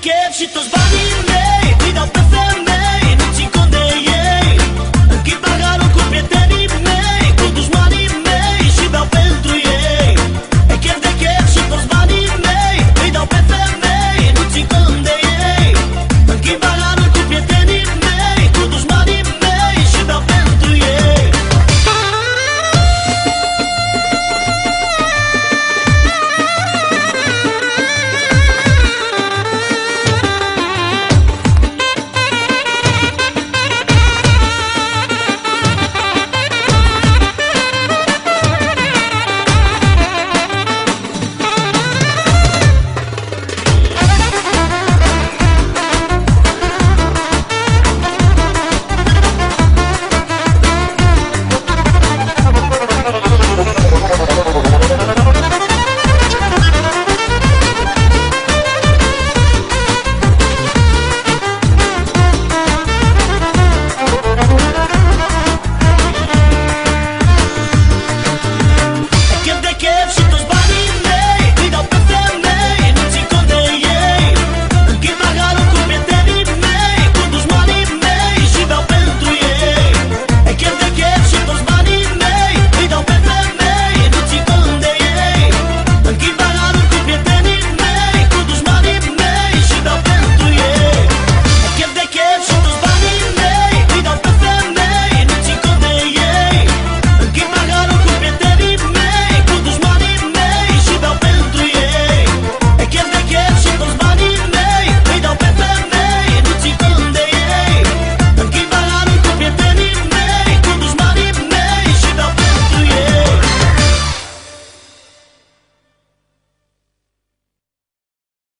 και έψη το σπάνι